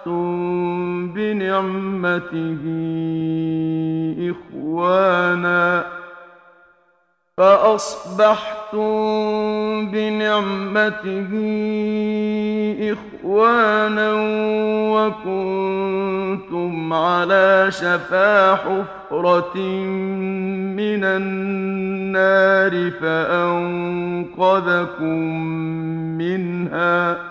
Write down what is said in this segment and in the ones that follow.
أخذتم بنعمته إخوانا فأصبحتم بنعمته إخوانا وكنتم على شفا حفرة من النار فأنقذكم منها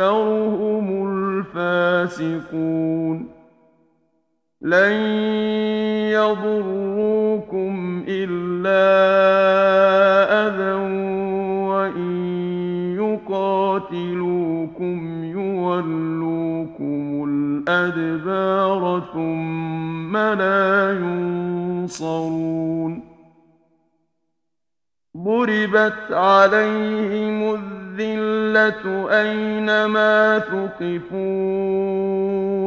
أكثرهم الفاسقون لن يضروكم إلا أذى وإن يقاتلوكم يولوكم الأدبار ثم لا ينصرون ضربت عليهم الذين الذلة أينما تقفوا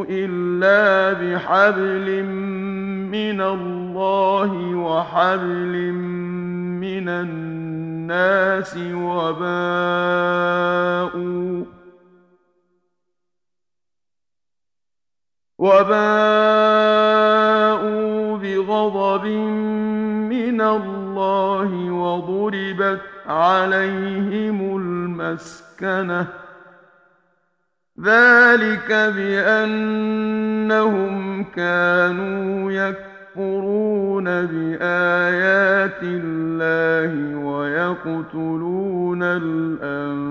إلا بحبل من الله وحبل من الناس وباءوا وباءوا بغضب من الله الله وضربت عليهم المسكنة. ذلك بأنهم كانوا يكفرون بآيات الله ويقتلون الأنبياء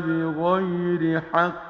بغير حق.